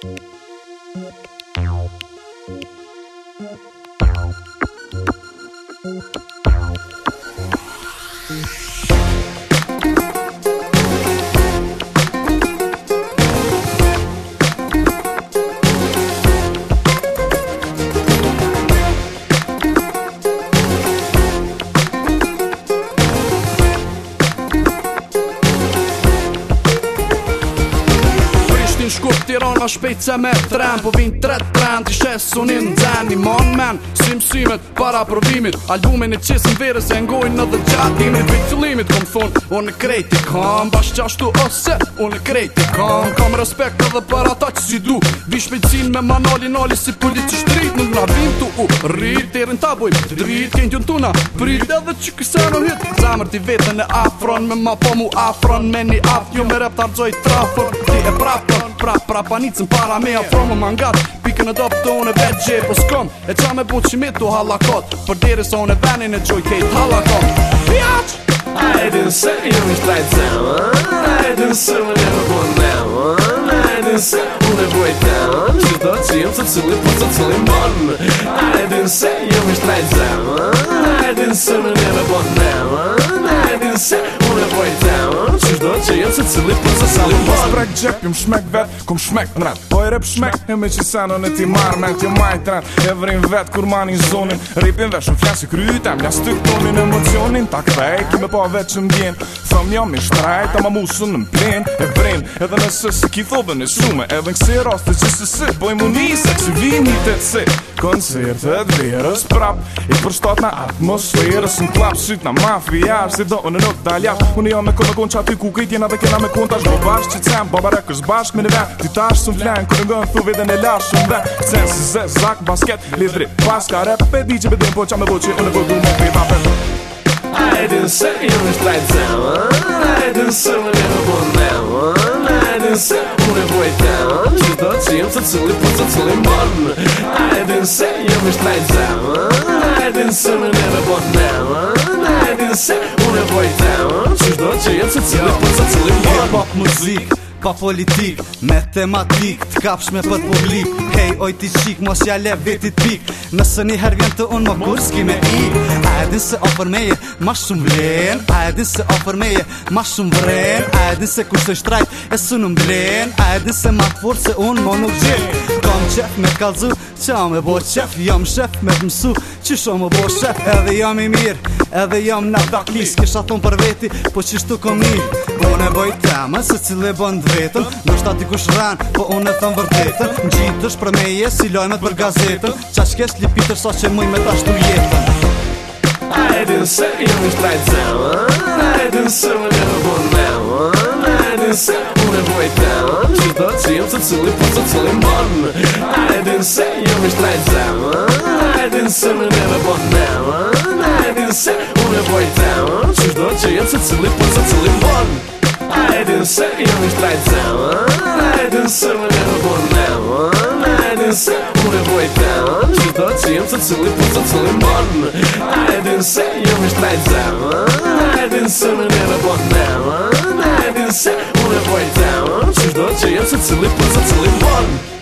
Thank you. Ma shpejt se me tren Po vin tret tren Ti shes sunin në zen Ni mon men Sim simet Para provimit Albumin e qesin vere Se ngojnë në dhe gjatimit Vik të limit Kom thun Unë e krejt i kam Bash qashtu ose Unë e krejt i kam Kam respekt edhe për ata që si du Vi me me manoli Nali si pulli që shtrit Nuk na vim tu u Rrit Terin ta bojm Drit Kejnë tjën tuna Prit edhe që këse në hit Zamër ti vetën e afron Me ma po mu afron Me një aft Jo me rep të trafër e prap të Prap anicën para me a më angatë Pikën e dopë të unë vetë gjë e poskom E qa me buqë qimit të halakot Për diri sa unë e venin e gjoj kejt halakot Pjaq! A e din se ju një shtrajt zemë A e din se më një në bon demë A e din se unë e buaj temë Që të që jëmë së cëllë i për së cëllë i mon A e din se ju një shtrajt zemë A e din se më një në bon demë A e din se më në bon se cili për po se sali për Mos prek gjep, jom shmek vet, kom shmek në rap Po i rep shmek, e me që seno në ti marr me t'jo majt rat E vrim vet, kur manin zonin Ripin shumë më i kryta, mja stuk tonin Emocionin ta krej, kime po vet që mbjen Thëm jo mi shtraj, ta ma musën në mplin E brin, edhe nëse se ki thobën e shume Edhe në kësi rast që gjithë po se Boj mu njëse, kësi vini të cë Koncertet verës prap I përshtot në atmosferës Në klap, syt në mafia Si do në nuk daljash Unë jo me kodë konqa ty ku kejt jena dhe kena me kun tash do bashk që cem Babarek është bashk me një ven Ty tash së mflen Kërë ngën thu vide në lash shumë ven Cem si zë zak basket Lidri paska rep Pe di që bedim po qa me voqe Unë vëgu me pita për A e din se një në shtrajt zem A e din se më një në bëndem A e din se më në vojtem Që do qim të cili po të cili mërn A e din se një në shtrajt zem A e din se më në bëndem A e din që jenë se cilë për se cilë për yeah. Pop muzik, pa politik, me tematik Të kapsh me për publik, hej oj ti qik Mos jale vetit pik, nëse një her vjen të unë më kur s'ki me i A din se ofër meje, ma shumë vren A din se ofër meje, ma shumë vren A din se kur së shtrajt, e së në mblen A din se ma të forë, se unë më nuk gjen qef me kalzu Qa me bo qef, jam shef me të mësu Qisho me bo shef, edhe jam i mirë Edhe jam në daklis, kisha thonë për veti Po qishtu komi Bo ne boj teme, se cili bën dë vetën Në shta ti kush rren, po unë e thëmë vërdetën Në gjitë është për meje, si lojmet për gazetën Qa shkes lipitër, sa so që mëj me ta shtu jetën A e din se, jam i shtrajt zemë A e se, më një bon A e din se, më bon nevoj tem Që të cim po se cili për se cili i shtrajt zem Hajdin se me neve po nem Hajdin se u nevoj tem Që të cim po se cili për se cili mon Hajdin se jëm i shtrajt zem Hajdin se me neve po nem Hajdin se u nevoj tem Që të cim po se cili për se cili mon Hajdin se jëm i shtrajt zem Hajdin se me neve po nem Hajdin se u nevoj Це я зацілив, позацілив, вон